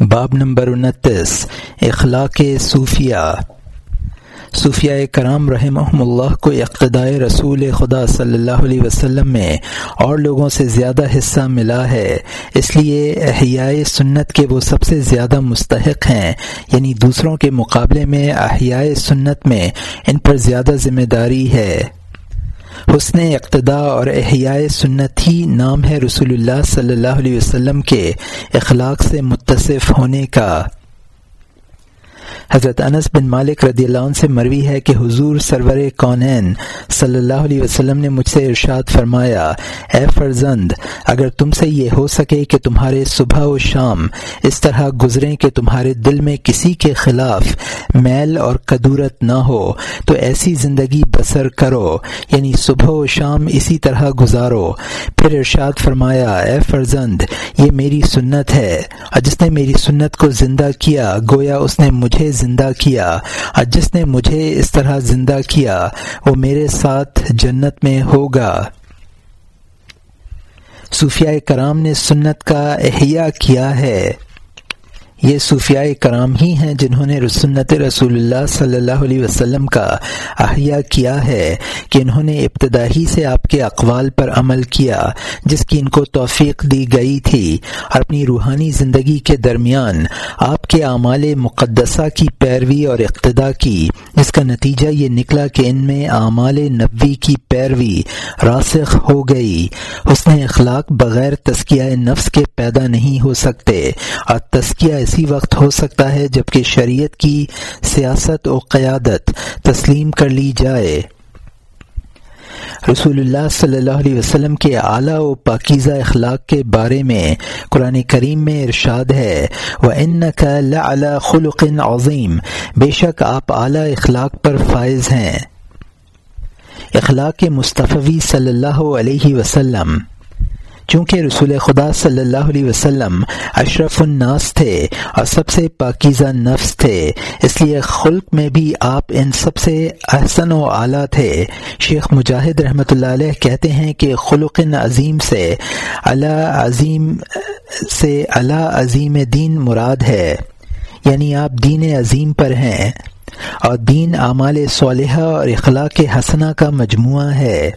باب نمبر انتیس، اخلاق صوفیہ۔ صوفیہ کرام رحمہ اللہ کو اقتدائے رسول خدا صلی اللہ علیہ وسلم میں اور لوگوں سے زیادہ حصہ ملا ہے۔ اس لیے احیاء سنت کے وہ سب سے زیادہ مستحق ہیں یعنی دوسروں کے مقابلے میں احیاء سنت میں ان پر زیادہ ذمہ داری ہے۔ حسن اقتدا اور احیاء سنت ہی نام ہے رسول اللہ صلی اللہ علیہ وسلم کے اخلاق سے متصف ہونے کا۔ حضرت انس بن مالک رضی اللہ عنہ سے مروی ہے کہ حضور سرور کونین صلی اللہ علیہ وسلم نے مجھ سے ارشاد فرمایا، اے فرزند، اگر تم سے یہ ہو سکے کہ تمہارے صبح و شام اس طرح گزریں کہ تمہارے دل میں کسی کے خلاف میل اور قدورت نہ ہو، تو ایسی زندگی بسر کرو یعنی صبح و شام اسی طرح گزارو۔ پھر ارشاد فرمایا، اے فرزند، یہ میری سنت ہے۔ اور جس نے میری سنت کو زندہ کیا، گویا اس نے مجھے زندہ کیا۔ اور جس نے مجھے اس طرح زندہ کیا، وہ میرے ساتھ جنت میں ہوگا۔ صوفیہ کرام نے سنت کا احیاء کیا ہے۔ یہ صوفیاء کرام ہی ہیں جنہوں نے سنت رسول اللہ صلی اللہ علیہ وسلم کا احیاء کیا ہے کہ انہوں نے ابتدا ہی سے آپ کے اقوال پر عمل کیا جس کی ان کو توفیق دی گئی تھی اور اپنی روحانی زندگی کے درمیان آپ کے اعمال مقدسہ کی پیروی اور اقتدا کی۔ جس کا نتیجہ یہ نکلا کہ ان میں اعمال نبوی کی پیروی راسخ ہو گئی۔ اس نے اخلاق بغیر تسکیہ نفس کے پیدا نہیں ہو سکتے اور تسکیہ اسی وقت ہو سکتا ہے جبکہ شریعت کی سیاست و قیادت تسلیم کر لی جائے۔ رسول اللہ صلی اللہ علیہ وسلم کے اعلیٰ و پاکیزہ اخلاق کے بارے میں قرآن کریم میں ارشاد ہے وہ ان کا خلق عظیم بے شک آپ اعلیٰ اخلاق پر فائز ہیں۔ اخلاق مصطفی صلی اللہ علیہ وسلم۔ چونکہ رسول خدا صلی اللہ علیہ وسلم اشرف الناس تھے اور سب سے پاکیزہ نفس تھے، اس لیے خلق میں بھی آپ ان سب سے احسن و اعلیٰ تھے۔ شیخ مجاہد رحمۃ اللہ علیہ کہتے ہیں کہ خلق عظیم سے اللہ عظیم سے اللہ عظیم دین مراد ہے۔ یعنی آپ دین عظیم پر ہیں۔ اور دین اعمال صالحہ اور اخلاق حسنہ کا مجموعہ ہے۔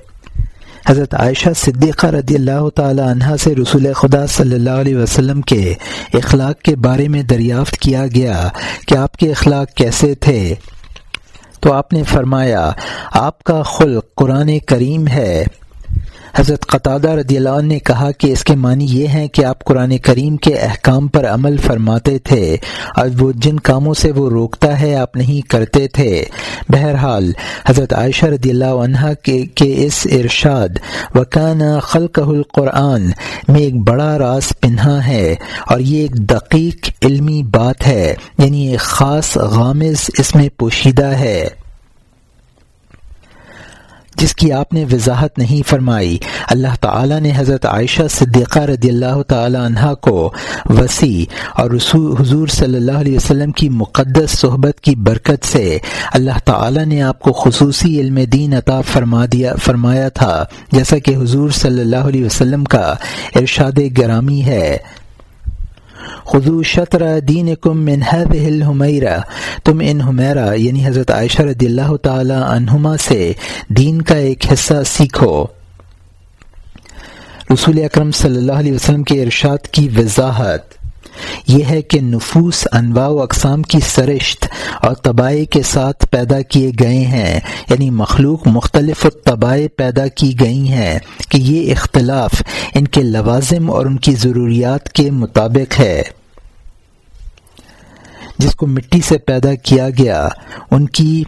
حضرت عائشہ صدیقہ رضی اللہ تعالی عنہ سے رسول خدا صلی اللہ علیہ وسلم کے اخلاق کے بارے میں دریافت کیا گیا کہ آپ کے اخلاق کیسے تھے۔ تو آپ نے فرمایا، آپ کا خلق قرآن کریم ہے۔ حضرت قطادہ رضی اللہ عنہ نے کہا کہ اس کے معنی یہ ہیں کہ آپ قرآن کریم کے احکام پر عمل فرماتے تھے اور وہ جن کاموں سے وہ روکتا ہے آپ نہیں کرتے تھے۔ بہرحال، حضرت عائشہ رضی اللہ عنہ کے اس ارشاد وکان خلق القرآن، میں ایک بڑا راز پنہا ہے اور یہ ایک دقیق علمی بات ہے یعنی ایک خاص غامز اس میں پوشیدہ ہے۔ جس کی آپ نے وضاحت نہیں فرمائی۔ اللہ تعالی نے حضرت عائشہ صدیقہ رضی اللہ تعالی عنہ کو وسیع اور حضور صلی اللہ علیہ وسلم کی مقدس صحبت کی برکت سے اللہ تعالی نے آپ کو خصوصی علم دین عطا فرما دیا فرمایا تھا۔ جیسا کہ حضور صلی اللہ علیہ وسلم کا ارشاد گرامی ہے۔ خدو شطر دین کم منحب حمیرہ تم ان حمیرہ یعنی حضرت عائشہ رضی اللہ تعالی عنہما سے دین کا ایک حصہ سیکھو۔ رسول اکرم صلی اللہ علیہ وسلم کے ارشاد کی وضاحت۔ یہ ہے کہ نفوس، انواع و اقسام کی سرشت اور تباہی کے ساتھ پیدا کیے گئے ہیں۔ یعنی مخلوق مختلف تباہی پیدا کی گئی ہیں کہ یہ اختلاف ان کے لوازم اور ان کی ضروریات کے مطابق ہے۔ جس کو مٹی سے پیدا کیا گیا، ان کی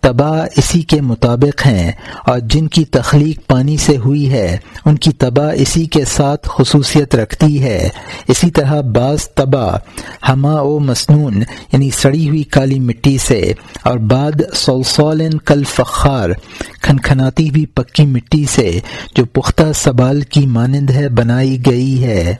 تباہ اسی کے مطابق ہیں اور جن کی تخلیق پانی سے ہوئی ہے، ان کی تباہ اسی کے ساتھ خصوصیت رکھتی ہے۔ اسی طرح بعض تباہ ہما و مسنون یعنی سڑی ہوئی کالی مٹی سے، اور بعد سولسول کل فخار، کھنکھناتی ہوئی پکی مٹی سے، جو پختہ سبال کی مانند ہے بنائی گئی ہے۔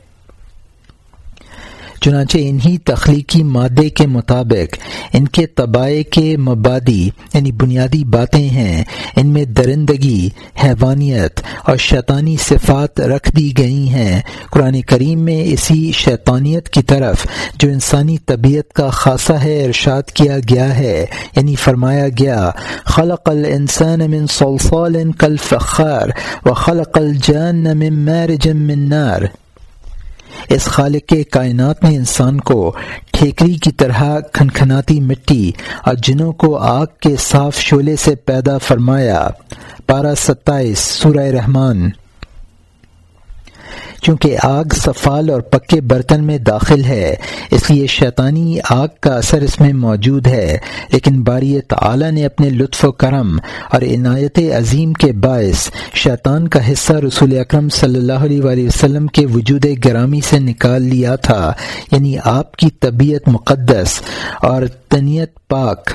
چنانچہ انہی تخلیقی مادے کے مطابق ان کے طبائع کے مبادی یعنی بنیادی باتیں ہیں۔ ان میں درندگی، حیوانیت اور شیطانی صفات رکھ دی گئی ہیں۔ قرآن کریم میں اسی شیطانیت کی طرف جو انسانی طبیعت کا خاصہ ہے ارشاد کیا گیا ہے۔ یعنی فرمایا گیا، خلق الانسان من صلصال فخار و خلق الجان من مارج من نار۔ اس خالق کے کائنات نے انسان کو ٹھیکری کی طرح کھنکھناتی مٹی اور جنوں کو آگ کے صاف شعلے سے پیدا فرمایا۔ پارہ ستائیس، سورہ رحمان۔ چونکہ آگ سفال اور پکے برتن میں داخل ہے، اس لیے شیطانی آگ کا اثر اس میں موجود ہے۔ لیکن باری تعالی نے اپنے لطف و کرم اور عنایت عظیم کے باعث شیطان کا حصہ رسول اکرم صلی اللہ علیہ وآلہ وسلم کے وجود گرامی سے نکال لیا تھا۔ یعنی آپ کی طبیعت مقدس اور تنیت پاک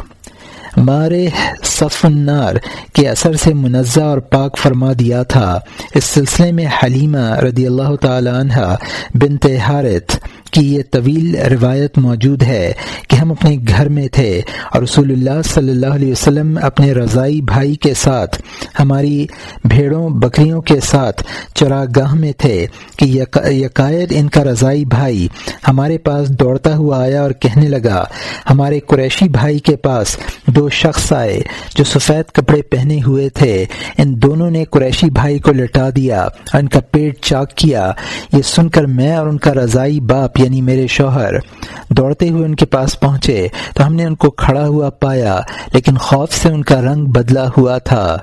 مارے صف النار کے اثر سے منزہ اور پاک فرما دیا تھا۔ اس سلسلے میں حلیمہ رضی اللہ تعالی عنہ بنت حارث کی یہ طویل روایت موجود ہے کہ ہم اپنے گھر میں تھے اور رسول اللہ صلی اللہ علیہ وسلم اپنے رضائی بھائی کے ساتھ، ہماری بھیڑوں، بکریوں کے ساتھ چراگاہ میں تھے کہ یکایت ان کا رضائی بھائی ہمارے پاس دوڑتا ہوا آیا اور کہنے لگا، ہمارے قریشی بھائی کے پاس دو شخص آئے جو سفید کپڑے پہنے ہوئے تھے۔ ان دونوں نے قریشی بھائی کو لٹا دیا اور ان کا پیٹ چاک کیا۔ یہ سن کر میں اور ان کا رضائی باپ یعنی میرے شوہر، دوڑتے ہوئے ان کے پاس پہنچے تو ہم نے ان کو کھڑا ہوا پایا، لیکن خوف سے ان کا رنگ بدلا ہوا تھا۔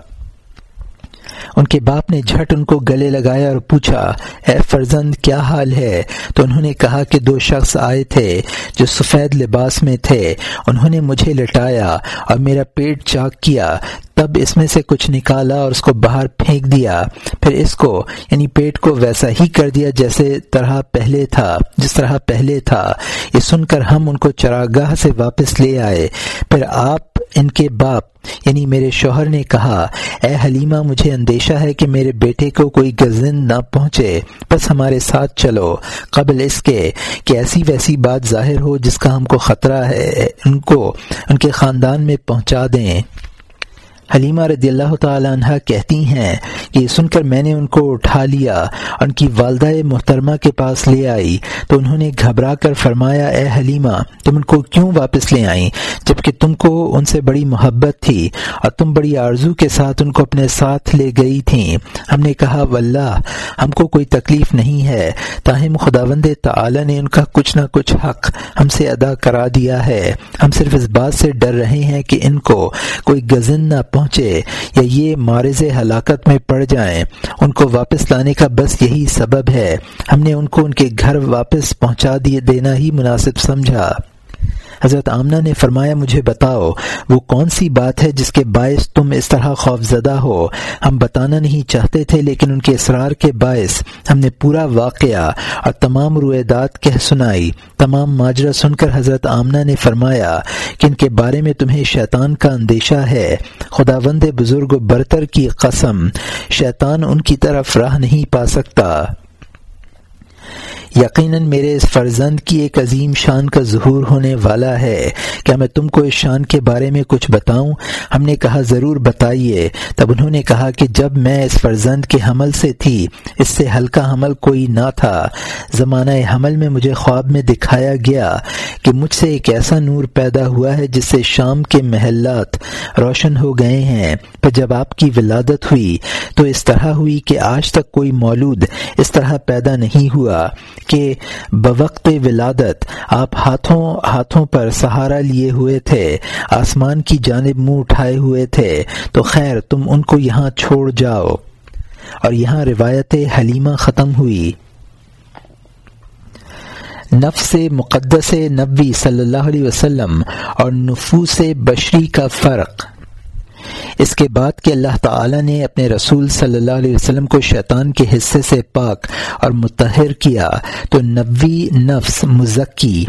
ان کے باپ نے جھٹ ان کو گلے لگایا اور پوچھا، اے فرزند، کیا حال ہے؟ تو انہوں نے کہا کہ دو شخص آئے تھے جو سفید لباس میں تھے، انہوں نے مجھے لٹایا اور میرا پیٹ چاک کیا، تب اس میں سے کچھ نکالا اور اس کو باہر پھینک دیا۔ پھر اس کو یعنی پیٹ کو ویسا ہی کر دیا جیسے طرح پہلے تھا، جس طرح پہلے تھا۔ یہ سن کر ہم ان کو چراگاہ سے واپس لے آئے۔ پھر آپ ان کے باپ یعنی میرے شوہر نے کہا، اے حلیمہ، مجھے اندیشہ ہے کہ میرے بیٹے کو کوئی گزن نہ پہنچے، بس ہمارے ساتھ چلو۔ قبل اس کے کہ ایسی ویسی بات ظاہر ہو جس کا ہم کو خطرہ ہے، ان کو، ان کے خاندان میں پہنچا دیں۔ حلیمہ رضی اللہ تعالی عنہ کہتی ہیں کہ سن کر میں نے ان کو اٹھا لیا، ان کی والدہ محترمہ کے پاس لے آئی۔ تو انہوں نے گھبرا کر فرمایا، اے حلیمہ، تم ان کو کیوں واپس لے آئیں؟ جبکہ تم کو ان سے بڑی محبت تھی اور تم بڑی آرزو کے ساتھ ان کو اپنے ساتھ لے گئی تھیں۔ ہم نے کہا، واللہ، ہم کو کوئی تکلیف نہیں ہے۔ تاہم، خداوند تعالی نے ان کا کچھ نہ کچھ حق ہم سے ادا کرا دیا ہے۔ ہم صرف اس بات سے ڈر رہے ہیں کہ ان کو کوئی گزن نہ پہنچے یا یہ مارز ہلاکت میں پڑ جائیں، ان کو واپس لانے کا بس یہی سبب ہے۔ ہم نے ان کو ان کے گھر واپس پہنچا دیے، دینا ہی مناسب سمجھا۔ حضرت آمنہ نے فرمایا، مجھے بتاؤ، وہ کون سی بات ہے جس کے باعث تم اس طرح خوف زدہ ہو؟ ہم بتانا نہیں چاہتے تھے، لیکن ان کے اصرار کے باعث ہم نے پورا واقعہ اور تمام رویدات کہہ سنائی۔ تمام ماجرہ سن کر حضرت آمنہ نے فرمایا کہ ان کے بارے میں تمہیں شیطان کا اندیشہ ہے۔ خدا وند بزرگ برتر کی قسم، شیطان ان کی طرف راہ نہیں پا سکتا۔ یقیناً میرے اس فرزند کی ایک عظیم شان کا ظہور ہونے والا ہے۔ کیا میں تم کو اس شان کے بارے میں کچھ بتاؤں؟ ہم نے کہا، ضرور بتائیے۔ تب انہوں نے کہا کہ جب میں اس فرزند کے حمل سے تھی، اس سے ہلکا حمل کوئی نہ تھا۔ زمانہ حمل میں مجھے خواب میں دکھایا گیا کہ مجھ سے ایک ایسا نور پیدا ہوا ہے جس سے شام کے محلات روشن ہو گئے ہیں۔ پھر جب آپ کی ولادت ہوئی، تو اس طرح ہوئی کہ آج تک کوئی مولود اس طرح پیدا نہیں ہوا۔ کہ بوقت ولادت آپ ہاتھوں ہاتھوں پر سہارا لیے ہوئے تھے، آسمان کی جانب منہ اٹھائے ہوئے تھے، تو خیر تم ان کو یہاں چھوڑ جاؤ۔ اور یہاں روایت حلیمہ ختم ہوئی۔ نفس مقدس نبی صلی اللہ علیہ وسلم اور نفوس بشری کا فرق۔ اس کے بعد کہ اللہ تعالی نے اپنے رسول صلی اللہ علیہ وسلم کو شیطان کے حصے سے پاک اور متحر کیا تو نبی نفس مزکی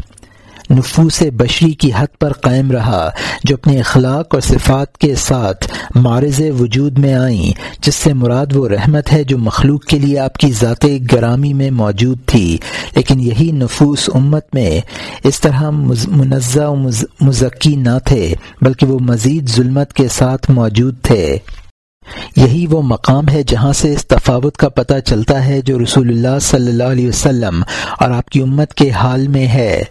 نفوس بشری کی حد پر قائم رہا، جو اپنے اخلاق اور صفات کے ساتھ معرض وجود میں آئیں، جس سے مراد وہ رحمت ہے جو مخلوق کے لیے آپ کی ذات گرامی میں موجود تھی۔ لیکن یہی نفوس امت میں اس طرح منزہ و مزکی نہ تھے، بلکہ وہ مزید ظلمت کے ساتھ موجود تھے۔ یہی وہ مقام ہے جہاں سے اس تفاوت کا پتہ چلتا ہے جو رسول اللہ صلی اللہ علیہ وسلم اور آپ کی امت کے حال میں ہے۔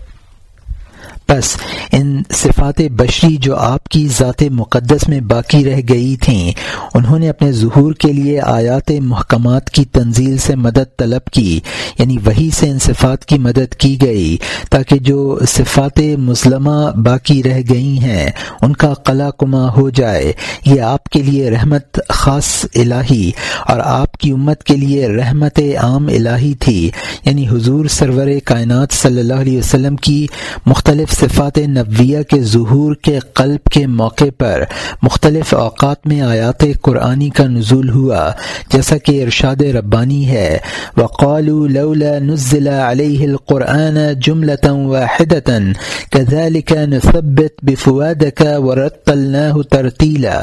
بس ان صفات بشری جو آپ کی ذات مقدس میں باقی رہ گئی تھیں، انہوں نے اپنے ظہور کے لیے آیات محکمات کی تنزیل سے مدد طلب کی یعنی وہی سے ان صفات کی مدد کی گئی تاکہ جو صفات مسلمہ باقی رہ گئی ہیں، ان کا قلع کما ہو جائے۔ یہ آپ کے لیے رحمت خاص الہی اور آپ کی امت کے لیے رحمت عام الہی تھی یعنی حضور سرور کائنات صلی اللہ علیہ وسلم کی مختلف صفات نبویہ کے ظہور کے قلب کے موقع پر مختلف اوقات میں آیات قرآنی کا نزول ہوا، جیسا کہ ارشاد ربانی ہے۔ وقالوا لولا نزل علیہ القرآن جملة واحدة كذلك نثبت بفوادك ورتلناه ترتیلا۔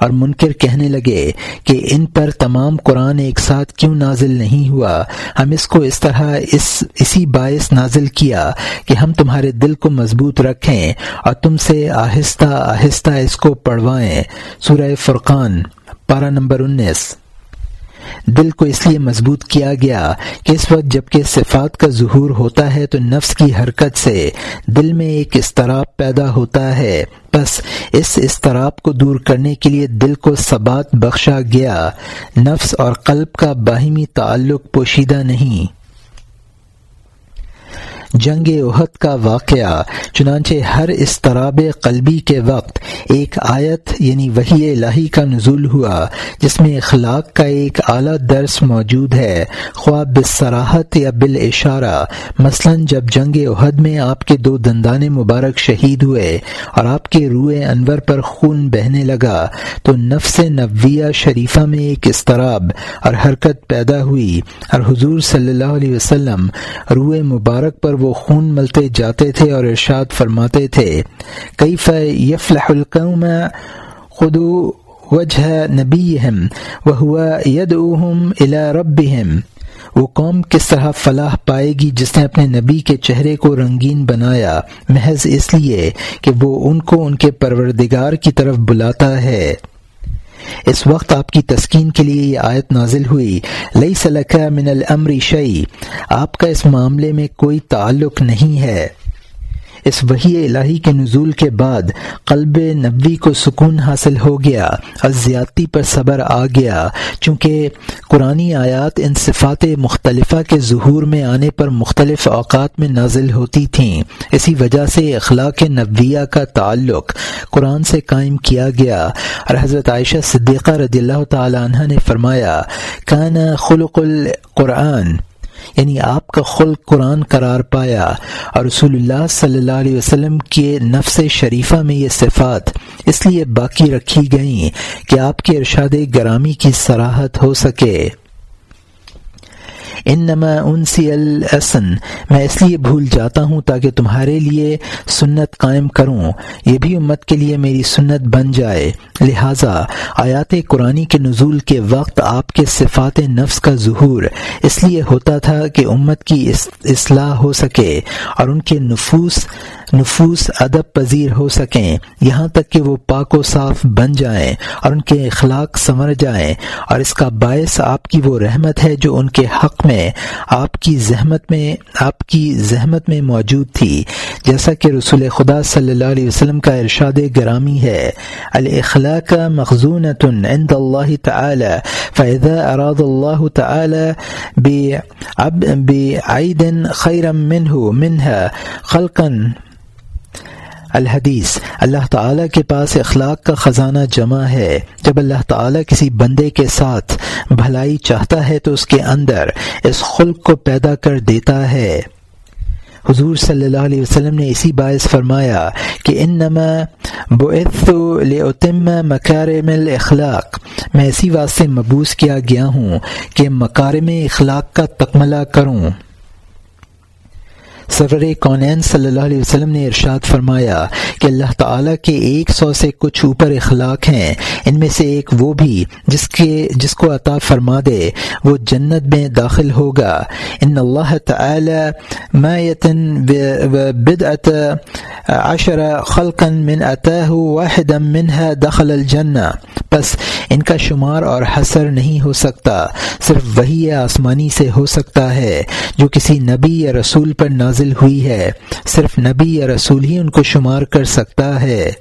اور منکر کہنے لگے کہ ان پر تمام قرآن ایک ساتھ کیوں نازل نہیں ہوا؟ ہم اس کو اس طرح اس، اسی باعث نازل کیا کہ ہم تمہارے دل کو مضبوط رکھیں اور تم سے آہستہ آہستہ اس کو پڑھوائیں۔ سورہ فرقان، پارہ نمبر انیس۔ دل کو اس لیے مضبوط کیا گیا کہ اس وقت جبکہ صفات کا ظہور ہوتا ہے تو نفس کی حرکت سے دل میں ایک استراب پیدا ہوتا ہے۔ بس اس استراب کو دور کرنے کے لیے دل کو ثبات بخشا گیا۔ نفس اور قلب کا باہمی تعلق پوشیدہ نہیں۔ جنگ عہد کا واقعہ، چنانچہ ہر استراب قلبی کے وقت ایک آیت یعنی وہی الہی کا نزول ہوا، جس میں اخلاق کا ایک اعلیٰ درس موجود ہے۔ خواب بصراحت یا بال اشارہ مثلا جب جنگ عہد میں آپ کے دو دندان مبارک شہید ہوئے اور آپ کے روئے انور پر خون بہنے لگا، تو نفس نویہ شریفہ میں ایک استراب اور حرکت پیدا ہوئی اور حضور صلی اللہ علیہ وسلم روئے مبارک پر وہ خون ملتے جاتے تھے اور ارشاد فرماتے تھے کئی یفلح القوم خدو وجہ نبی وہ ید الا رب وہ قوم کس طرح فلاح پائے گی جس نے اپنے نبی کے چہرے کو رنگین بنایا؟ محض اس لیے کہ وہ ان کو ان کے پروردگار کی طرف بلاتا ہے۔ اس وقت آپ کی تسکین کے لیے یہ آیت نازل ہوئی۔ لئی سلکہ من الامر شعی آپ کا اس معاملے میں کوئی تعلق نہیں ہے۔ اس وحی الہی کے نزول کے بعد قلب نبوی کو سکون حاصل ہو گیا اور زیادتی پر صبر آ گیا۔ چونکہ قرآن آیات ان صفات مختلفہ کے ظہور میں آنے پر مختلف اوقات میں نازل ہوتی تھیں۔ اسی وجہ سے اخلاق نبویہ کا تعلق قرآن سے قائم کیا گیا۔ اور حضرت عائشہ صدیقہ رضی اللہ تعالی عنہ نے فرمایا، کان خلق القرآن یعنی آپ کا خلق قرآن قرار پایا اور رسول اللہ صلی اللہ علیہ وسلم کے نفس شریفہ میں یہ صفات اس لیے باقی رکھی گئیں کہ آپ کے ارشاد گرامی کی سراحت ہو سکے۔ ان نما ان سی السن میں اس لیے بھول جاتا ہوں تاکہ تمہارے لیے سنت قائم کروں۔ یہ بھی امت کے لیے میری سنت بن جائے۔ لہٰذا آیات قرآن کے نزول کے وقت آپ کے صفات نفس کا ظہور۔ اس لیے ہوتا تھا کہ امت کی اصلاح ہو سکے اور ان کے نفوس نفوس ادب پذیر ہو سکیں۔ یہاں تک کہ وہ پاک و صاف بن جائیں اور ان کے اخلاق سنور جائیں۔ اور اس کا باعث آپ کی وہ رحمت ہے جو ان کے حق میں میں آپ کی زحمت میں، آپ کی زحمت میں موجود تھی۔ جیسا کہ رسول خدا صلی اللہ علیہ وسلم کا ارشاد گرامی ہے، الاخلاق مخزونۃ عند اللہ تعالی، فاذا اراد اللہ تعالی بعید خیرا منه منها خلقا الحدیث۔ اللہ تعالیٰ کے پاس اخلاق کا خزانہ جمع ہے۔ جب اللہ تعالیٰ کسی بندے کے ساتھ بھلائی چاہتا ہے تو اس کے اندر اس خلق کو پیدا کر دیتا ہے۔ حضور صلی اللہ علیہ وسلم نے اسی باعث فرمایا کہ ان نما لتم مکارم الاخلاق میں اسی واسطے مبوس کیا گیا ہوں کہ مکارم اخلاق کا تکملہ کروں۔ سرور کونین صلی اللہ علیہ وسلم نے ارشاد فرمایا کہ اللہ تعالیٰ کے ایک سو سے کچھ اوپر اخلاق ہیں۔ ان میں سے ایک وہ بھی جس کے جس کو عطا فرما دے، وہ جنت میں داخل ہوگا۔ ان اللہ تعالی بدعت عشر خلقا من اتاہ واحدا منها دخل الجنہ۔ پس ان کا شمار اور حسر نہیں ہو سکتا، صرف وہی آسمانی سے ہو سکتا ہے جو کسی نبی یا رسول پر نازل ہوئی ہے۔ صرف نبی یا رسول ہی ان کو شمار کر سکتا ہے۔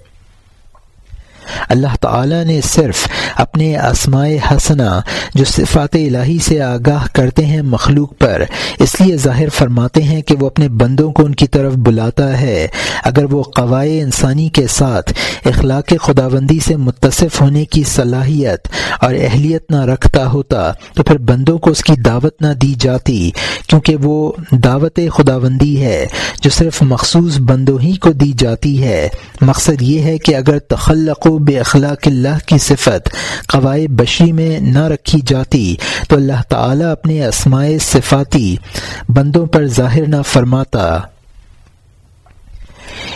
اللہ تعالی نے صرف اپنے اسماء حسنہ جو صفات الہی سے آگاہ کرتے ہیں مخلوق پر، اس لیے ظاہر فرماتے ہیں کہ وہ اپنے بندوں کو ان کی طرف بلاتا ہے۔ اگر وہ قوائے انسانی کے ساتھ اخلاق خداوندی سے متصف ہونے کی صلاحیت اور اہلیت نہ رکھتا ہوتا، تو پھر بندوں کو اس کی دعوت نہ دی جاتی، کیونکہ وہ دعوت خداوندی ہے جو صرف مخصوص بندوں ہی کو دی جاتی ہے۔ مقصد یہ ہے کہ اگر تخلق و بے اخلاق اللہ کی صفت قواعد بشری میں نہ رکھی جاتی تو اللہ تعالی اپنے اسماء صفاتی بندوں پر ظاہر نہ فرماتا۔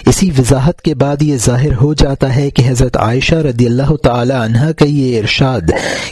اسی وضاحت کے بعد یہ ظاہر ہو جاتا ہے کہ حضرت عائشہ رضی اللہ تعالی عنہ کا یہ ارشاد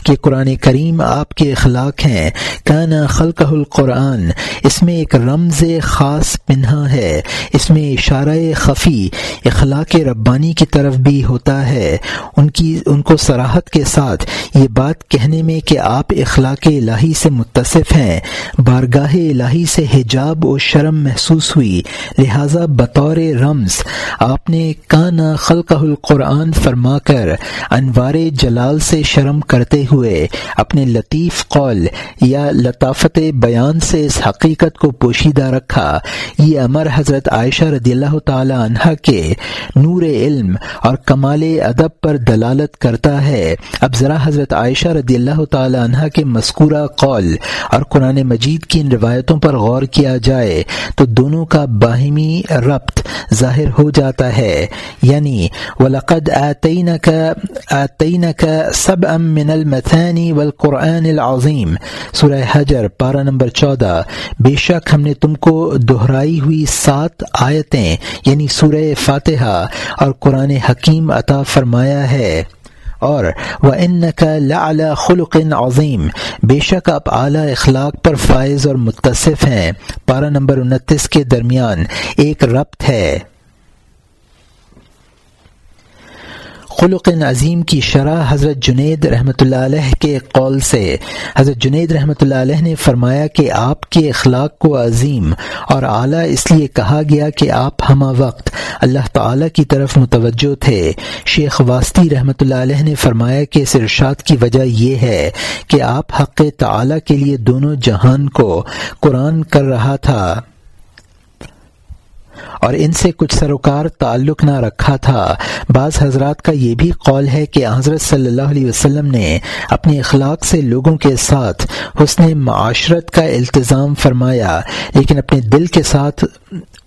کہ قرآن کریم آپ کے اخلاق ہیں۔ کانا خلق القرآن، اس میں ایک رمز خاص پنہا ہے۔ اس میں اشارہ خفی، اخلاق ربانی کی طرف بھی ہوتا ہے۔ ان کی، ان کو سراحت کے ساتھ یہ بات کہنے میں کہ آپ اخلاق الہی سے متصف ہیں۔ بارگاہ الہی سے حجاب و شرم محسوس ہوئی۔ لہذا بطور رم رمز آپ نے کانا خلق القرآن فرما کر انوار جلال سے شرم کرتے ہوئے اپنے لطیف قول یا لطافت بیان سے اس حقیقت کو پوشیدہ رکھا۔ یہ امر حضرت عائشہ رضی اللہ تعالی عنہ کے نور علم اور کمال ادب پر دلالت کرتا ہے۔ اب ذرا حضرت عائشہ رضی اللہ تعالی عنہ کے مذکورہ قول اور قرآن مجید کی ان روایتوں پر غور کیا جائے تو دونوں کا باہمی ربط ظاہر ہو جاتا ہے۔ یعنی ولقد آتینک آتینک سبعا من المثانی والقرآن العظیم سورہ حجر، پارہ نمبر چودہ۔ بے شک ہم نے تم کو دہرائی ہوئی سات آیتیں یعنی سورہ فاتحہ اور قرآن حکیم عطا فرمایا ہے۔ اور وہ ان کا خلق عظیم بے شک آپ اعلیٰ اخلاق پر فائز اور متصف ہیں۔ پارہ نمبر انتیس کے درمیان ایک ربط ہے۔ خلق عظیم کی شرح حضرت جنید رحمۃ اللہ علیہ کے قول سے۔ حضرت جنید رحمۃ اللہ علیہ نے فرمایا کہ آپ کے اخلاق کو عظیم اور اعلیٰ اس لیے کہا گیا کہ آپ ہمہ وقت اللہ تعالی کی طرف متوجہ تھے۔ شیخ واسطی رحمۃ اللہ علیہ نے فرمایا کہ اس ارشاد کی وجہ یہ ہے کہ آپ حق تعالی کے لیے دونوں جہان کو قرآن کر رہا تھا۔ اور ان سے کچھ سروکار تعلق نہ رکھا تھا۔ بعض حضرات کا یہ بھی قول ہے کہ حضرت صلی اللہ علیہ وسلم نے اپنے اخلاق سے لوگوں کے ساتھ حسن معاشرت کا التظام فرمایا، لیکن اپنے دل کے ساتھ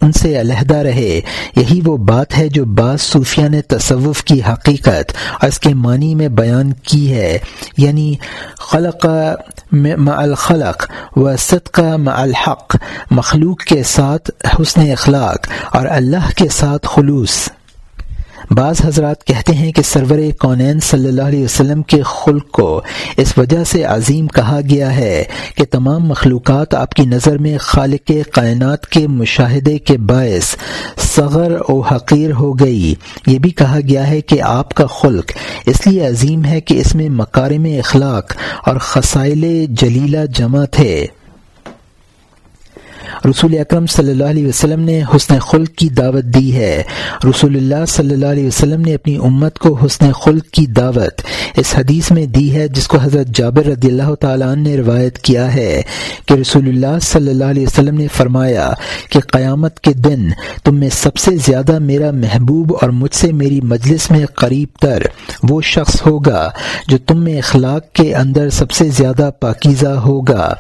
ان سے علیحدہ رہے۔ یہی وہ بات ہے جو بعض صوفیہ نے تصوف کی حقیقت اور اس کے معنی میں بیان کی ہے۔ یعنی خلق مع الخلق و صدق مع الحق، مخلوق کے ساتھ حسن اخلاق۔ اور اللہ کے ساتھ خلوص۔ بعض حضرات کہتے ہیں کہ سرور کونین صلی اللہ علیہ وسلم کے خلق کو اس وجہ سے عظیم کہا گیا ہے کہ تمام مخلوقات آپ کی نظر میں خالق کائنات کے مشاہدے کے باعث صغر و حقیر ہو گئی۔ یہ بھی کہا گیا ہے کہ آپ کا خلق اس لیے عظیم ہے کہ اس میں مکارم اخلاق اور خسائل جلیلہ جمع تھے۔ رسول اکرم صلی اللہ علیہ وسلم نے حسن خلق کی دعوت دی ہے۔ رسول اللہ صلی اللہ علیہ وسلم نے اپنی امت کو حسن خلق کی دعوت اس حدیث میں دی ہے، جس کو حضرت جابر رضی اللہ تعالیٰ نے روایت کیا ہے کہ رسول اللہ صلی اللہ علیہ وسلم نے فرمایا کہ قیامت کے دن تم میں سب سے زیادہ میرا محبوب اور مجھ سے میری مجلس میں قریب تر وہ شخص ہوگا جو تم میں اخلاق کے اندر سب سے زیادہ پاکیزہ ہوگا۔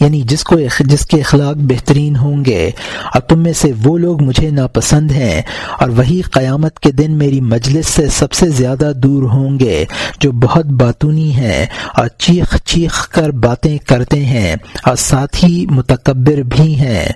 یعنی جس کو جس کے اخلاق بہتر بہترین ہوں گے۔ اور تم میں سے وہ لوگ مجھے ناپسند ہیں اور وہی قیامت کے دن میری مجلس سے سب سے زیادہ دور ہوں گے جو بہت باتونی ہیں اور چیخ چیخ کر باتیں کرتے ہیں اور ساتھ ہی متکبر بھی ہیں۔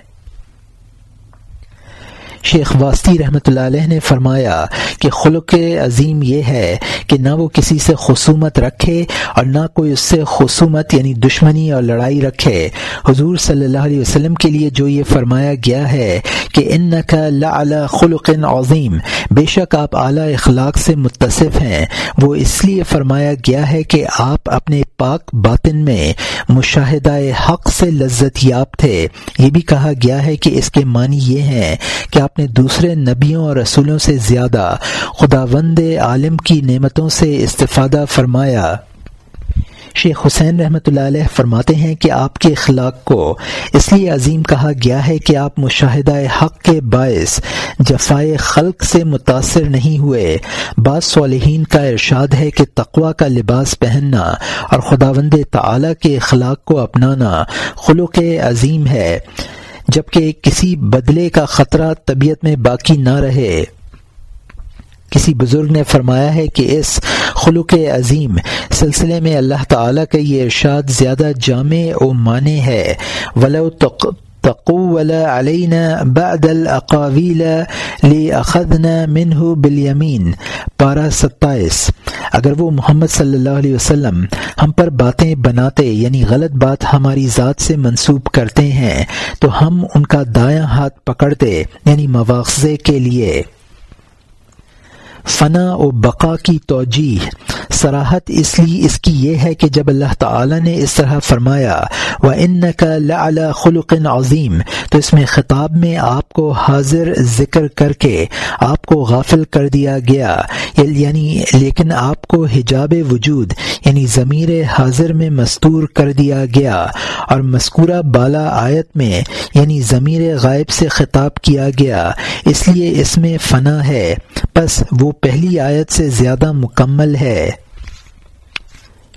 شیخ واسطی رحمۃ اللہ علیہ نے فرمایا کہ خلق عظیم یہ ہے کہ نہ وہ کسی سے خصومت رکھے اور نہ کوئی اس سے خصومت یعنی دشمنی اور لڑائی رکھے۔ حضور صلی اللہ علیہ وسلم کے لیے جو یہ فرمایا گیا ہے کہ ان کا خلق عظیم، بے شک آپ اعلیٰ اخلاق سے متصف ہیں۔ وہ اس لیے فرمایا گیا ہے کہ آپ اپنے پاک باطن میں مشاہدہ حق سے لذت یاب تھے۔ یہ بھی کہا گیا ہے کہ اس کے معنی یہ ہیں کہ آپ نے دوسرے نبیوں اور رسولوں سے زیادہ خدا وند عالم کی نعمتوں سے استفادہ فرمایا۔ شیخ حسین رحمۃ اللہ علیہ فرماتے ہیں کہ آپ کے اخلاق کو اس لیے عظیم کہا گیا ہے کہ آپ مشاہدہ حق کے باعث جفائے خلق سے متاثر نہیں ہوئے۔ بعض صالحین کا ارشاد ہے کہ تقوا کا لباس پہننا اور خدا وند کے اخلاق کو اپنانا خلق عظیم ہے۔ جبکہ کسی بدلے کا خطرہ طبیعت میں باقی نہ رہے۔ کسی بزرگ نے فرمایا ہے کہ اس خلق عظیم سلسلے میں اللہ تعالیٰ کا یہ ارشاد زیادہ جامع و معنی ہے۔ ولو تقول علينا بعد الاقاويل لأخذنا منه باليمين. پارہ ستائیس. اگر وہ محمد صلی اللہ علیہ وسلم ہم پر باتیں بناتے یعنی غلط بات ہماری ذات سے منسوب کرتے ہیں، تو ہم ان کا دایاں ہاتھ پکڑتے یعنی مواخذے کے لیے۔ فنا و بقا کی توجہ سراحت اس لیے اس کی یہ ہے کہ جب اللہ تعالی نے اس طرح فرمایا وہ ان کا خلق عظیم تو اس میں خطاب میں آپ کو حاضر ذکر کر کے آپ کو غافل کر دیا گیا۔ یعنی لیکن آپ کو حجاب وجود یعنی ضمیر حاضر میں مستور کر دیا گیا۔ اور مذکورہ بالا آیت میں یعنی ضمیر غائب سے خطاب کیا گیا۔ اس لیے اس میں فنا ہے۔ بس وہ پہلی آیت سے زیادہ مکمل ہے۔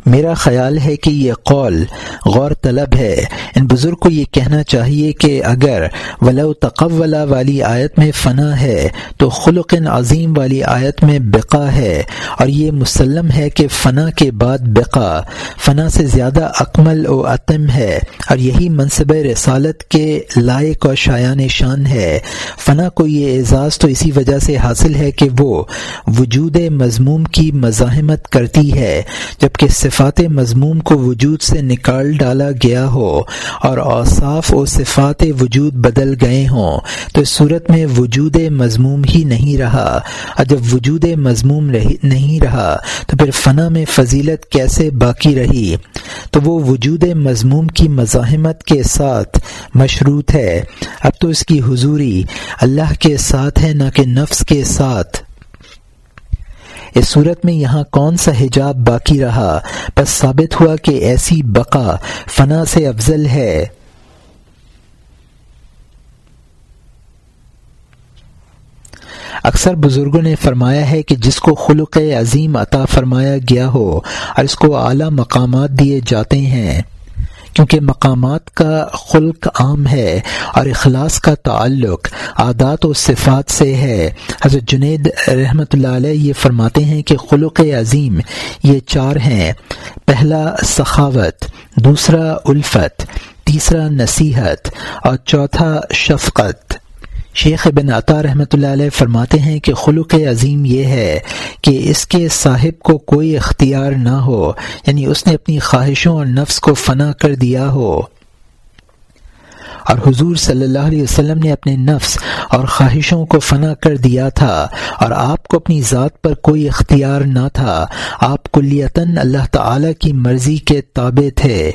میرا خیال ہے کہ یہ قول غور طلب ہے۔ ان بزرگ کو یہ کہنا چاہیے کہ اگر ولو تقولا والی آیت میں فنا ہے، تو خلق عظیم والی آیت میں بقا ہے۔ اور یہ مسلم ہے کہ فنا کے بعد بقا، فنا سے زیادہ اکمل و عتم ہے۔ اور یہی منصب رسالت کے لائق و شایان شان ہے۔ فنا کو یہ اعزاز تو اسی وجہ سے حاصل ہے کہ وہ وجود مضموم کی مزاحمت کرتی ہے، جبکہ صفات مضموم کو وجود سے نکال ڈالا گیا ہو اور اوصاف و صفات وجود بدل گئے ہوں، تو اس صورت میں وجود مضموم ہی نہیں رہا۔ اور جب وجود مضموم نہیں رہا، تو پھر فنا میں فضیلت کیسے باقی رہی؟ تو وہ وجود مضموم کی مزاحمت کے ساتھ مشروط ہے۔ اب تو اس کی حضوری اللہ کے ساتھ ہے، نہ کہ نفس کے ساتھ۔ اس صورت میں یہاں کون سا حجاب باقی رہا؟ بس ثابت ہوا کہ ایسی بقا فنا سے افضل ہے۔ اکثر بزرگوں نے فرمایا ہے کہ جس کو خلق عظیم عطا فرمایا گیا ہو اور اس کو اعلیٰ مقامات دیے جاتے ہیں۔ کیونکہ مقامات کا خلق عام ہے اور اخلاص کا تعلق عادات و صفات سے ہے۔ حضرت جنید رحمۃ اللہ علیہ یہ فرماتے ہیں کہ خلق عظیم یہ چار ہیں۔ پہلا، سخاوت، دوسرا، الفت، تیسرا، نصیحت، اور چوتھا، شفقت۔ شیخ بن عطا رحمۃ اللہ علیہ فرماتے ہیں کہ خلق عظیم یہ ہے کہ اس کے صاحب کو کوئی اختیار نہ ہو یعنی اس نے اپنی خواہشوں اور نفس کو فنا کر دیا ہو۔ اور حضور صلی اللہ علیہ وسلم نے اپنے نفس اور خواہشوں کو فنا کر دیا تھا اور آپ کو اپنی ذات پر کوئی اختیار نہ تھا۔ آپ کلیتاً اللہ تعالی کی مرضی کے تابع تھے۔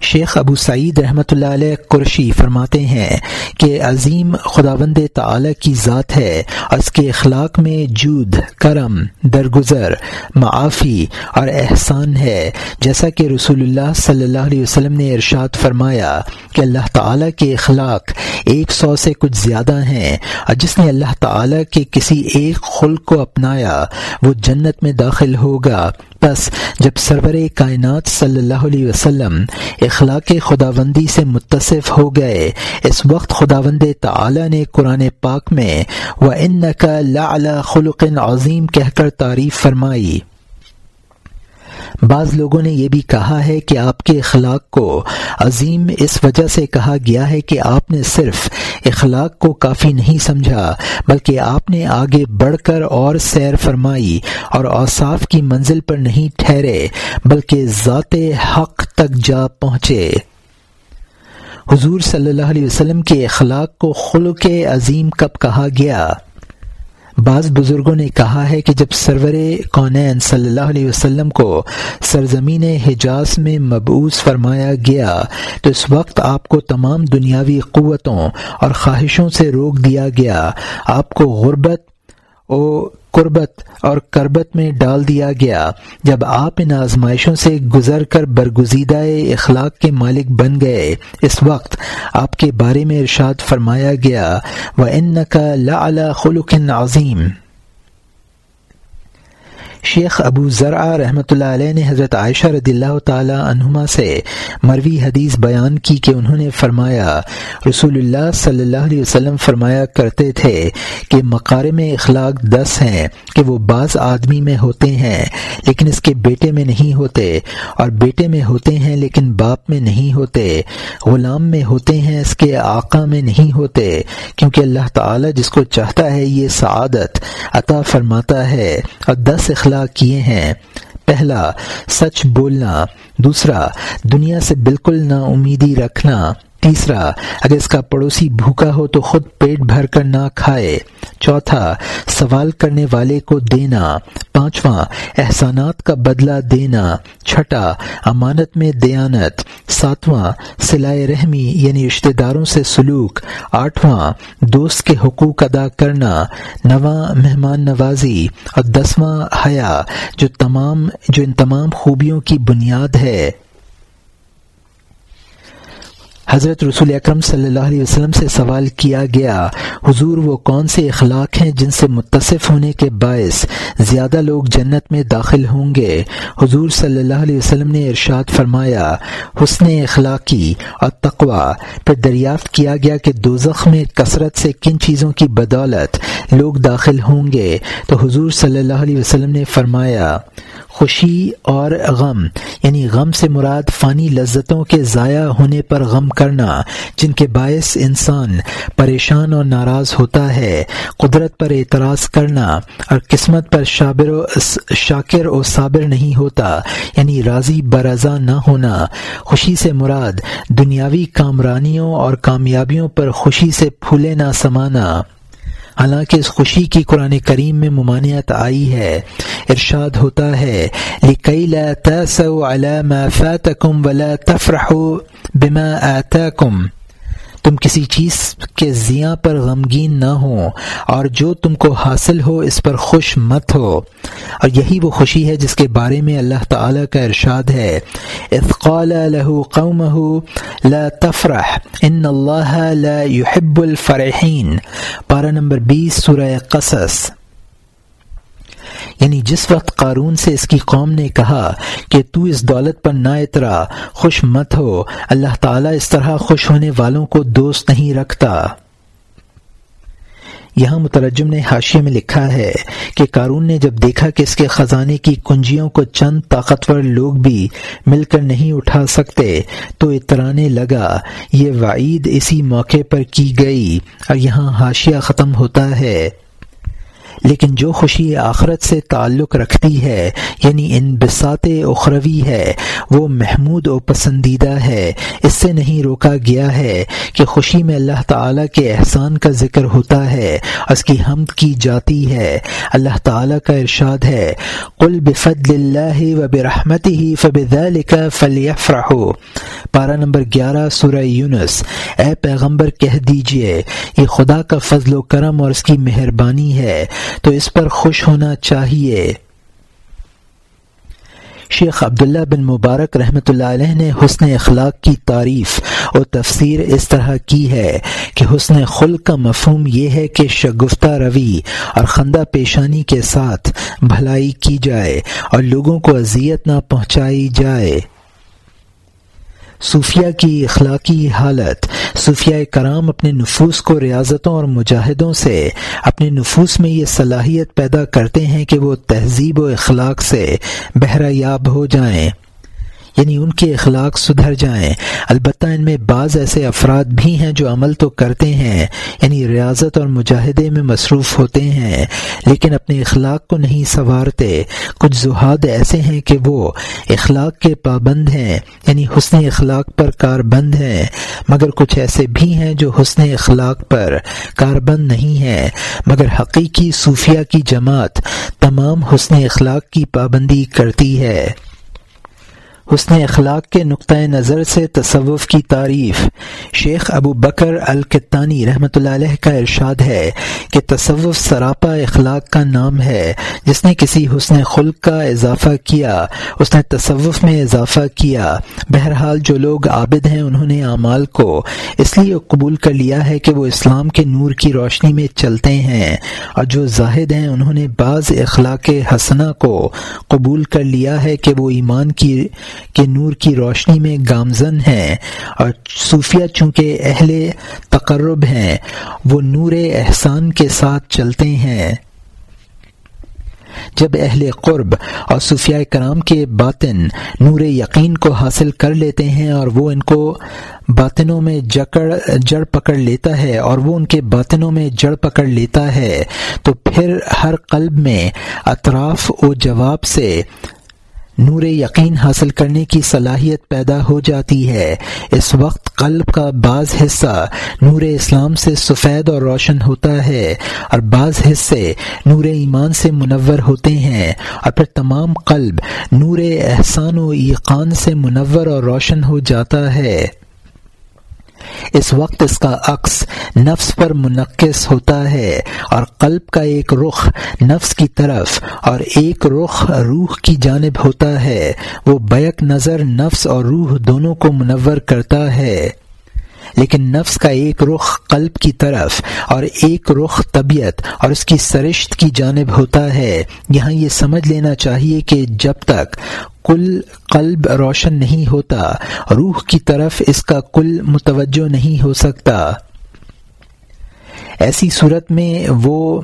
شیخ ابو سعید رحمۃ اللہ علیہ قرشی فرماتے ہیں کہ عظیم خداوند تعالی کی ذات ہے اور اس کے اخلاق میں جود، کرم، درگزر، معافی اور احسان ہے۔ جیسا کہ رسول اللہ صلی اللہ علیہ وسلم نے ارشاد فرمایا کہ اللہ تعالی کے اخلاق ایک سو سے کچھ زیادہ ہیں اور جس نے اللہ تعالی کے کسی ایک خلق کو اپنایا، وہ جنت میں داخل ہوگا۔ بس جب سرور کائنات صلی اللہ علیہ وسلم اخلاق خداوندی سے متصف ہو گئے۔ اس وقت خداوند تعالی نے قرآن پاک میں وہ ان کا خلق عظیم کہہ کر تعریف فرمائی۔ بعض لوگوں نے یہ بھی کہا ہے کہ آپ کے اخلاق کو عظیم اس وجہ سے کہا گیا ہے کہ آپ نے صرف اخلاق کو کافی نہیں سمجھا، بلکہ آپ نے آگے بڑھ کر اور سیر فرمائی اور اوصاف کی منزل پر نہیں ٹھہرے، بلکہ ذات حق تک جا پہنچے۔ حضور صلی اللہ علیہ وسلم کے اخلاق کو خلق عظیم کب کہا گیا؟ بعض بزرگوں نے کہا ہے کہ جب سرور کونین صلی اللہ علیہ وسلم کو سرزمین حجاز میں مبعوث فرمایا گیا، تو اس وقت آپ کو تمام دنیاوی قوتوں اور خواہشوں سے روک دیا گیا۔ آپ کو غربت قربت اور کربت میں ڈال دیا گیا۔ جب آپ ان آزمائشوں سے گزر کر برگزیدہ اخلاق کے مالک بن گئے، اس وقت آپ کے بارے میں ارشاد فرمایا گیا وہ ان کا لا خلق عظیم شیخ ابو ذرا رحمۃ اللہ علیہ نے حضرت عائشہ رضی اللہ تعالی عنہما سے مروی حدیث بیان کی کہ انہوں نے فرمایا، رسول اللہ صلی اللہ علیہ وسلم فرمایا کرتے تھے کہ مقارم اخلاق دس ہیں کہ وہ بعض آدمی میں ہوتے ہیں لیکن اس کے بیٹے میں نہیں ہوتے اور بیٹے میں ہوتے ہیں لیکن باپ میں نہیں ہوتے، غلام میں ہوتے ہیں اس کے آقا میں نہیں ہوتے، کیونکہ اللہ تعالی جس کو چاہتا ہے یہ سعادت عطا فرماتا ہے اور دس اخلاق کیے ہیں۔ پہلا سچ بولنا۔ دوسرا دنیا سے بالکل نا امیدی رکھنا۔ تیسرا، اگر اس کا پڑوسی بھوکا ہو تو خود پیٹ بھر کر نہ کھائے۔ چوتھا، سوال کرنے والے کو دینا۔ پانچواں، احسانات کا بدلہ دینا۔ چھٹا، امانت میں دیانت۔ ساتواں، سلائے رحمی یعنی رشتہ داروں سے سلوک۔ آٹھواں، دوست کے حقوق ادا کرنا۔ نواں، مہمان نوازی۔ اور دسواں، حیا، جو تمام، جو ان تمام خوبیوں کی بنیاد ہے۔ حضرت رسول اکرم صلی اللہ علیہ وسلم سے سوال کیا گیا، حضور وہ کون سے اخلاق ہیں جن سے متصف ہونے کے باعث زیادہ لوگ جنت میں داخل ہوں گے؟ حضور صلی اللہ علیہ وسلم نے ارشاد فرمایا، حسن اخلاقی اور تقوا پھر دریافت کیا گیا کہ دوزخ میں کثرت سے کن چیزوں کی بدولت لوگ داخل ہوں گے؟ تو حضور صلی اللہ علیہ وسلم نے فرمایا خوشی اور غم یعنی غم سے مراد فانی لذتوں کے ضائع ہونے پر غم کرنا، جن کے باعث انسان پریشان اور ناراض ہوتا ہے، قدرت پر اعتراض کرنا اور قسمت پر شابر و شاکر و صابر نہیں ہوتا یعنی راضی برضا نہ ہونا۔ خوشی سے مراد دنیاوی کامرانیوں اور کامیابیوں پر خوشی سے پھولے نہ سمانا۔ حالانکہ اس خوشی کی قرآن کریم میں ممانعت آئی ہے، ارشاد ہوتا ہے، لکئی لا تاسوا على ما فاتكم ولا تفرحوا بما آتاكم تم کسی چیز کے زیاں پر غمگین نہ ہو اور جو تم کو حاصل ہو اس پر خوش مت ہو۔ اور یہی وہ خوشی ہے جس کے بارے میں اللہ تعالی کا ارشاد ہے۔ اثقال له قومه لا تفرح، ان اللہ لا يحب الفرحین۔ پارہ نمبر بیس، سورہ قصص۔ یعنی جس وقت قارون سے اس کی قوم نے کہا کہ تو اس دولت پر نہ اترا، خوش مت ہو، اللہ تعالیٰ اس طرح خوش ہونے والوں کو دوست نہیں رکھتا۔ یہاں مترجم نے حاشیے میں لکھا ہے کہ کارون نے جب دیکھا کہ اس کے خزانے کی کنجیوں کو چند طاقتور لوگ بھی مل کر نہیں اٹھا سکتے، تو اترانے لگا، یہ وعید اسی موقع پر کی گئی۔ اور یہاں حاشیہ ختم ہوتا ہے۔ لیکن جو خوشی آخرت سے تعلق رکھتی ہے یعنی ان بسات اخروی ہے، وہ محمود و پسندیدہ ہے۔ اس سے نہیں روکا گیا ہے کہ خوشی میں اللہ تعالیٰ کے احسان کا ذکر ہوتا ہے، اس کی حمد کی جاتی ہے۔ اللہ تعالیٰ کا ارشاد ہے، قل بفضل اللہ و برحمت ہی فب فلیفرح پارہ نمبر گیارہ، سورہ یونس۔ اے پیغمبر، کہہ دیجیے، یہ خدا کا فضل و کرم اور اس کی مہربانی ہے۔ تو اس پر خوش ہونا چاہیے۔ شیخ عبداللہ بن مبارک رحمۃ اللہ علیہ نے حسن اخلاق کی تعریف اور تفسیر اس طرح کی ہے کہ حسن خلق کا مفہوم یہ ہے کہ شگفتہ روی اور خندہ پیشانی کے ساتھ بھلائی کی جائے اور لوگوں کو اذیت نہ پہنچائی جائے۔ صوفیہ کی اخلاقی حالت صوفیہ کرام اپنے نفوس کو ریاضتوں اور مجاہدوں سے، اپنے نفوس میں یہ صلاحیت پیدا کرتے ہیں کہ وہ تہذیب و اخلاق سے بہرہ یاب ہو جائیں۔ یعنی ان کے اخلاق سدھر جائیں۔ البتہ ان میں بعض ایسے افراد بھی ہیں جو عمل تو کرتے ہیں یعنی ریاضت اور مجاہدے میں مصروف ہوتے ہیں، لیکن اپنے اخلاق کو نہیں سنوارتے۔ کچھ زہاد ایسے ہیں کہ وہ اخلاق کے پابند ہیں یعنی حسن اخلاق پر کار بند ہیں۔ مگر کچھ ایسے بھی ہیں جو حسن اخلاق پر کار بند نہیں ہیں۔ مگر حقیقی صوفیہ کی جماعت تمام حسن اخلاق کی پابندی کرتی ہے۔ حسن اخلاق کے نقطۂ نظر سے تصوف کی تعریف۔ شیخ ابو بکر الکتانی رحمۃ اللہ علیہ کا ارشاد ہے کہ تصوف سراپا اخلاق کا نام ہے۔ جس نے کسی حسن خلق کا اضافہ کیا، اس نے تصوف میں اضافہ کیا۔ بہرحال جو لوگ عابد ہیں انہوں نے اعمال کو اس لیے قبول کر لیا ہے کہ وہ اسلام کے نور کی روشنی میں چلتے ہیں۔ اور جو زاہد ہیں انہوں نے بعض اخلاق حسنہ کو قبول کر لیا ہے کہ وہ ایمان کی کہ نور کی روشنی میں گامزن ہیں اور صوفیہ چونکہ اہل تقرب ہیں، وہ نور احسان کے ساتھ چلتے ہیں۔ جب اہل قرب اور صوفیہ کرام کے باطن نور یقین کو حاصل کر لیتے ہیں اور وہ ان کو باطنوں میں جکڑ، جڑ پکڑ لیتا ہے اور وہ ان کے باطنوں میں جڑ پکڑ لیتا ہے، تو پھر ہر قلب میں اطراف و جواب سے نور یقین حاصل کرنے کی صلاحیت پیدا ہو جاتی ہے۔ اس وقت قلب کا بعض حصہ نور اسلام سے سفید اور روشن ہوتا ہے اور بعض حصے نور ایمان سے منور ہوتے ہیں اور پھر تمام قلب نور احسان و ایقان سے منور اور روشن ہو جاتا ہے۔ اس وقت اس کا عکس نفس پر منقص ہوتا ہے اور قلب کا ایک رخ نفس کی طرف اور ایک رخ روح کی جانب ہوتا ہے۔ وہ بیک نظر نفس اور روح دونوں کو منور کرتا ہے۔ لیکن نفس کا ایک رخ قلب کی طرف اور ایک رخ طبیعت اور اس کی سرشت کی جانب ہوتا ہے۔ یہاں یہ سمجھ لینا چاہیے کہ جب تک کل قلب روشن نہیں ہوتا، روح کی طرف اس کا کل متوجہ نہیں ہو سکتا۔ ایسی صورت میں وہ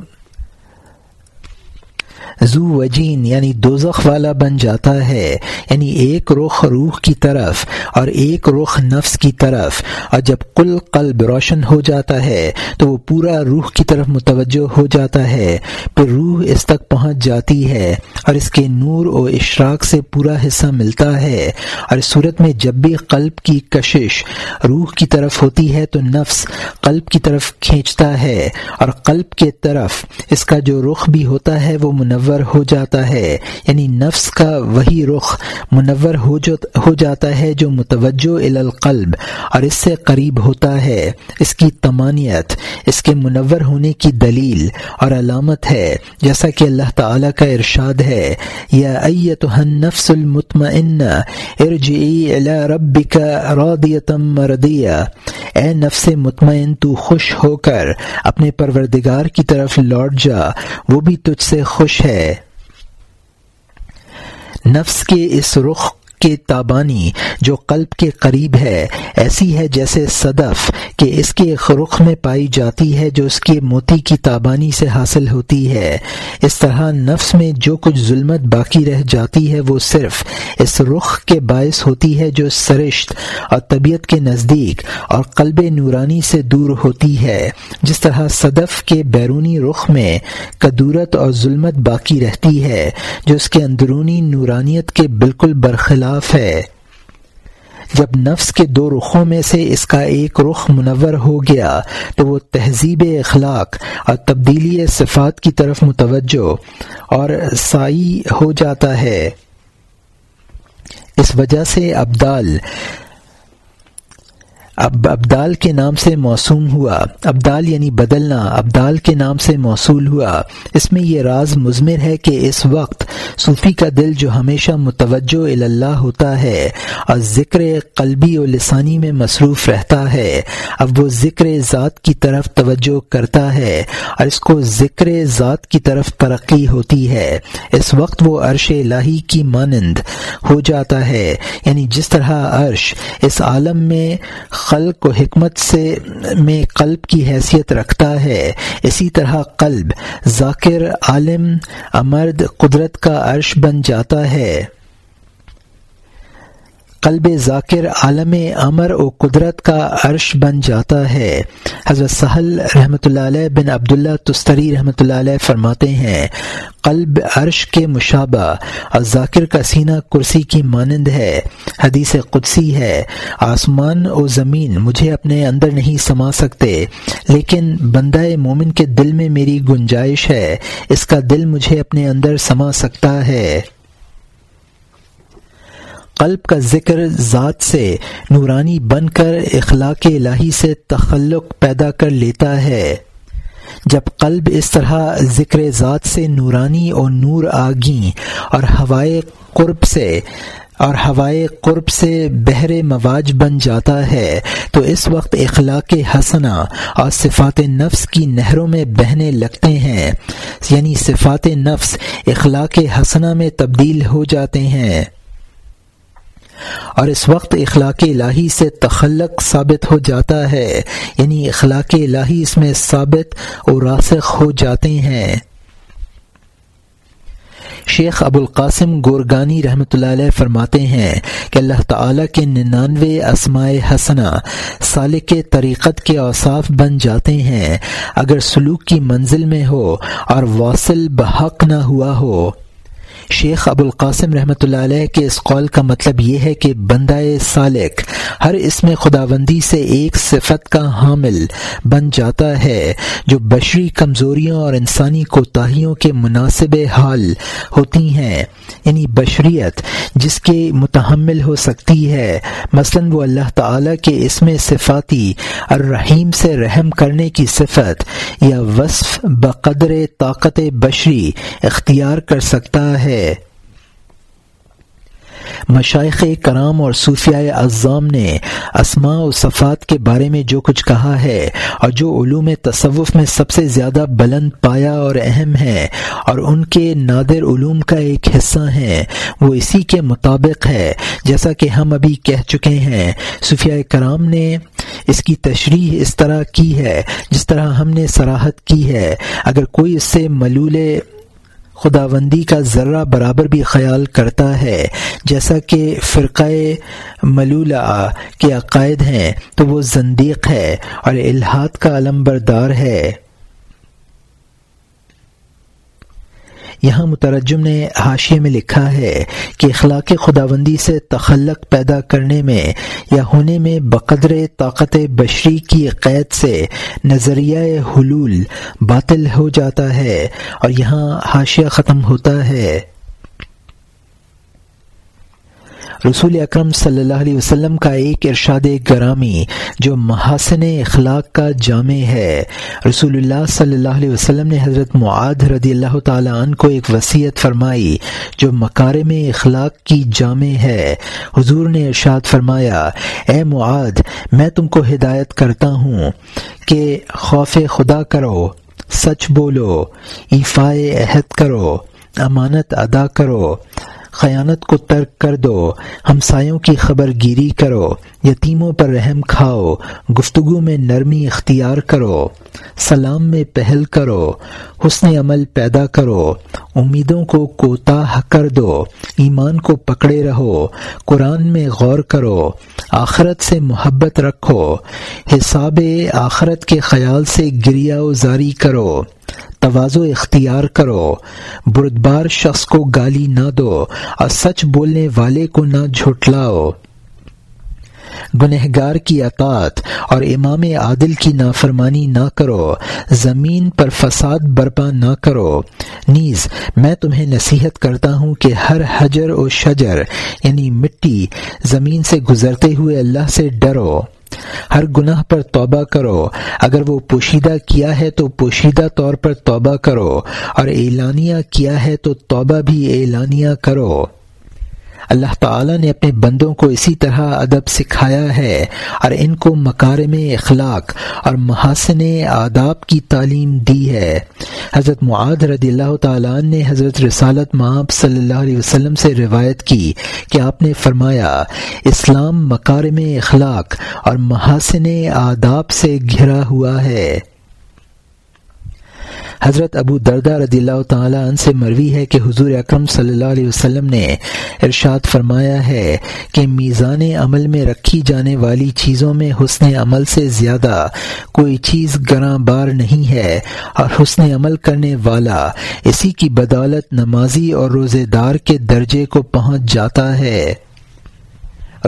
زو وجین یعنی دوزخ والا بن جاتا ہے یعنی ایک رخ روح کی طرف اور ایک رخ نفس کی طرف۔ اور جب کل قلب روشن ہو جاتا ہے، تو وہ پورا روح کی طرف متوجہ ہو جاتا ہے۔ پھر روح اس تک پہنچ جاتی ہے اور اس کے نور و اشراق سے پورا حصہ ملتا ہے۔ اور اس صورت میں جب بھی قلب کی کشش روح کی طرف ہوتی ہے، تو نفس قلب کی طرف کھینچتا ہے۔ اور قلب کے طرف اس کا جو رخ بھی ہوتا ہے، وہ منور منور ہو جاتا ہے یعنی نفس کا وہی رخ منور ہو جاتا ہے جو متوجہ القلب اور اس سے قریب ہوتا ہے، اس کی تمانیت، اس کے منور ہونے کی دلیل اور علامت ہے۔ جیسا کہ اللہ تعالی کا ارشاد ہے، یا ایتها النفس المطمئن ارجعی الى ربک راضیتا مردیہ اے نفس مطمئن، تو خوش ہو کر اپنے پروردگار کی طرف لوٹ جا، وہ بھی تجھ سے خوش ہے۔ نفس کے اس رخ کے تابانی جو قلب کے قریب ہے، ایسی ہے جیسے صدف کہ اس کے رخ میں پائی جاتی ہے جو اس کے موتی کی تابانی سے حاصل ہوتی ہے۔ اس طرح نفس میں جو کچھ ظلمت باقی رہ جاتی ہے، وہ صرف اس رخ کے باعث ہوتی ہے جو سرشت اور طبیعت کے نزدیک اور قلب نورانی سے دور ہوتی ہے۔ جس طرح صدف کے بیرونی رخ میں کدورت اور ظلمت باقی رہتی ہے، جو اس کے اندرونی نورانیت کے بالکل برخلاف خلاف ہے۔ جب نفس کے دو رخوں میں سے اس کا ایک رخ منور ہو گیا، تو وہ تہذیب اخلاق اور تبدیلی صفات کی طرف متوجہ اور سائی ہو جاتا ہے۔ اس وجہ سے ابدال اب ابدال کے نام سے موسوم ہوا، ابدال یعنی بدلنا، ابدال کے نام سے موصول ہوا۔ اس میں یہ راز مضمر ہے کہ اس وقت صوفی کا دل جو ہمیشہ متوجہ اللہ ہوتا ہے اور ذکر قلبی و لسانی میں مصروف رہتا ہے، اب وہ ذکر ذات کی طرف توجہ کرتا ہے اور اس کو ذکر ذات کی طرف ترقی ہوتی ہے۔ اس وقت وہ عرش الہی کی مانند ہو جاتا ہے یعنی جس طرح عرش اس عالم میں خلق و حکمت سے میں قلب کی حیثیت رکھتا ہے۔ اسی طرح قلب ذاکر، عالم، امرد، قدرت کا عرش بن جاتا ہے۔ قلب ذاکر عالم امر و قدرت کا عرش بن جاتا ہے۔ حضرت سہل رحمۃ اللہ علیہ بن عبداللہ تستری رحمۃ اللہ علیہ فرماتے ہیں، قلب عرش کے مشابہ اور ذاکر کا سینہ کرسی کی مانند ہے۔ حدیث قدسی ہے، آسمان و زمین مجھے اپنے اندر نہیں سما سکتے، لیکن بندہ مومن کے دل میں میری گنجائش ہے، اس کا دل مجھے اپنے اندر سما سکتا ہے۔ قلب کا ذکر ذات سے نورانی بن کر اخلاق الہی سے تخلق پیدا کر لیتا ہے۔ جب قلب اس طرح ذکر ذات سے نورانی اور نور آگیں اور ہوائے قرب سے اور ہوائے قرب سے بحر مواج بن جاتا ہے، تو اس وقت اخلاق حسنا اور صفات نفس کی نہروں میں بہنے لگتے ہیں۔ یعنی صفات نفس اخلاق حسنا میں تبدیل ہو جاتے ہیں۔ اور اس وقت اخلاق الہی سے تخلق ثابت ہو جاتا ہے یعنی اخلاق الہی اس میں ثابت اور راسخ ہو جاتے ہیں۔ شیخ ابو القاسم گورگانی رحمۃ اللہ علیہ فرماتے ہیں کہ اللہ تعالیٰ کے ننانوے اسماء حسنا سالک طریقت کے اوصاف بن جاتے ہیں۔ اگر سلوک کی منزل میں ہو اور واصل بحق نہ ہوا ہو شیخ ابو القاسم رحمۃ اللہ علیہ کے اس قول کا مطلب یہ ہے کہ بندہ سالک ہر اس میں خداوندی سے ایک صفت کا حامل بن جاتا ہے جو بشری کمزوریوں اور انسانی کوتاہیوں کے مناسب حال ہوتی ہیں یعنی بشریت جس کے متحمل ہو سکتی ہے۔ مثلا وہ اللہ تعالی کے اس میں صفاتی الرحیم سے رحم کرنے کی صفت یا وصف بقدر طاقت بشری اختیار کر سکتا ہے۔ مشائق کرام اور صوفیہ اعظام نے اسماء و صفات کے بارے میں جو کچھ کہا ہے اور جو علوم تصوف میں سب سے زیادہ بلند پایا اور اہم ہے اور ان کے نادر علوم کا ایک حصہ ہیں، وہ اسی کے مطابق ہے۔ جیسا کہ ہم ابھی کہہ چکے ہیں صوفیہ کرام نے اس کی تشریح اس طرح کی ہے، جس طرح ہم نے سراحت کی ہے۔ اگر کوئی اس سے ملول خداوندی کا ذرہ برابر بھی خیال کرتا ہے۔ جیسا کہ فرقۂ ملولہ کے عقائد ہیں، تو وہ زندیق ہے اور الحاد کا علم بردار ہے۔ یہاں مترجم نے حاشیے میں لکھا ہے کہ اخلاق خداوندی سے تخلق پیدا کرنے میں یا ہونے میں بقدر طاقت بشری کی قید سے نظریہ حلول باطل ہو جاتا ہے اور یہاں حاشیہ ختم ہوتا ہے۔ رسول اکرم صلی اللہ علیہ وسلم کا ایک ارشاد گرامی جو محاسن اخلاق کا جامع ہے۔ رسول اللہ صلی اللہ علیہ وسلم نے حضرت معاد رضی اللہ تعالیٰ عنہ کو ایک وصیت فرمائی جو مکارم اخلاق کی جامع ہے۔ حضور نے ارشاد فرمایا، اے معاد میں تم کو ہدایت کرتا ہوں کہ خوف خدا کرو، سچ بولو، ایفائے عہد کرو، امانت ادا کرو خیانت کو ترک کر دو، ہمسایوں کی خبر گیری کرو، یتیموں پر رحم کھاؤ، گفتگو میں نرمی اختیار کرو، سلام میں پہل کرو، حسن عمل پیدا کرو، امیدوں کو کوتاہ کر دو، ایمان کو پکڑے رہو، قرآن میں غور کرو، آخرت سے محبت رکھو، حساب آخرت کے خیال سے گریا زاری کرو۔ توازو اختیار کرو۔ بردبار شخص کو گالی نہ دو اور سچ بولنے والے کو نہ جھٹلاؤ۔ گنہگار کی اطاعت اور امام عادل کی نافرمانی نہ کرو۔ زمین پر فساد برپا نہ کرو۔ نیز، میں تمہیں نصیحت کرتا ہوں کہ ہر حجر و شجر یعنی مٹی، زمین سے گزرتے ہوئے اللہ سے ڈرو۔ ہر گناہ پر توبہ کرو۔ اگر وہ پوشیدہ کیا ہے تو پوشیدہ طور پر توبہ کرو، اور اعلانیہ کیا ہے تو توبہ بھی اعلانیہ کرو۔ اللہ تعالی نے اپنے بندوں کو اسی طرح ادب سکھایا ہے اور ان کو مکارم اخلاق اور محاسن آداب کی تعلیم دی ہے۔ حضرت معاد رضی اللہ تعالیٰ نے حضرت رسالت معاب صلی اللہ علیہ وسلم سے روایت کی کہ آپ نے فرمایا، اسلام مکارم اخلاق اور محاسن آداب سے گھرا ہوا ہے۔ حضرت ابو دردہ رضی اللہ تعالیٰ عنہ سے مروی ہے کہ حضور اکرم صلی اللہ علیہ وسلم نے ارشاد فرمایا ہے کہ میزان عمل میں رکھی جانے والی چیزوں میں حسن عمل سے زیادہ کوئی چیز گراں بار نہیں ہے اور حسن عمل کرنے والا اسی کی بدولت نمازی اور روزے دار کے درجے کو پہنچ جاتا ہے۔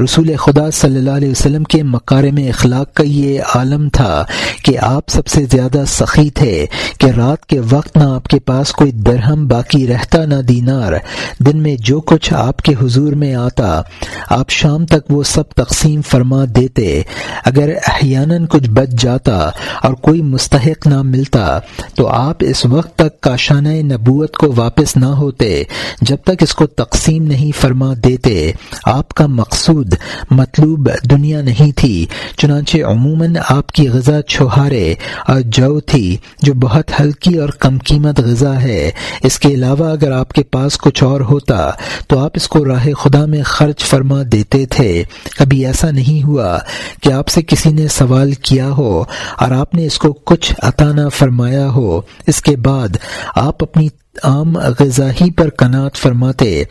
رسول خدا صلی اللہ علیہ وسلم کے مکارم اخلاق کا یہ عالم تھا کہ آپ سب سے زیادہ سخی تھے کہ رات کے وقت نہ آپ کے پاس کوئی درہم باقی رہتا نہ دینار۔ دن میں جو کچھ آپ کے حضور میں آتا، آپ شام تک وہ سب تقسیم فرما دیتے۔ اگر احیاناً کچھ بچ جاتا اور کوئی مستحق نہ ملتا، تو آپ اس وقت تک کاشانہ نبوت کو واپس نہ ہوتے جب تک اس کو تقسیم نہیں فرما دیتے۔ آپ کا مقصود مطلوب دنیا نہیں تھی، چنانچہ عموماً آپ کی غذا چھوہارے اور جو تھی، جو بہت ہلکی اور کم قیمت غذا ہے۔ اس کے علاوہ اگر آپ کے پاس کچھ اور ہوتا، تو آپ اس کو راہ خدا میں خرچ فرما دیتے تھے۔ کبھی ایسا نہیں ہوا کہ آپ سے کسی نے سوال کیا ہو اور آپ نے اس کو کچھ عطانہ فرمایا ہو۔ اس کے بعد آپ اپنی عام غذاہی پر کنات فرماتے،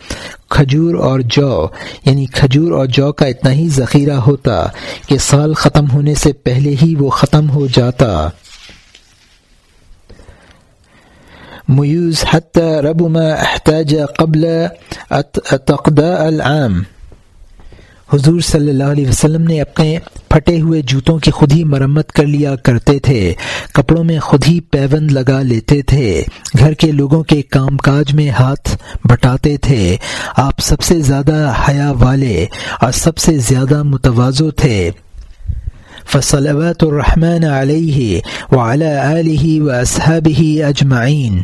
کھجور اور جو یعنی کھجور اور جو کا اتنا ہی ذخیرہ ہوتا کہ سال ختم ہونے سے پہلے ہی وہ ختم ہو جاتا۔ میوز رب ربما احتاج قبل العام۔ حضور صلی اللہ علیہ وسلم نے اپنے پھٹے ہوئے جوتوں کی خود ہی مرمت کر لیا کرتے تھے۔ کپڑوں میں خود ہی پیوند لگا لیتے تھے۔ گھر کے لوگوں کے کام کاج میں ہاتھ بٹاتے تھے۔ آپ سب سے زیادہ حیا والے اور سب سے زیادہ متوازو تھے۔ فصلوات الرحمن علیہ وعلى آلہ و اجمعین۔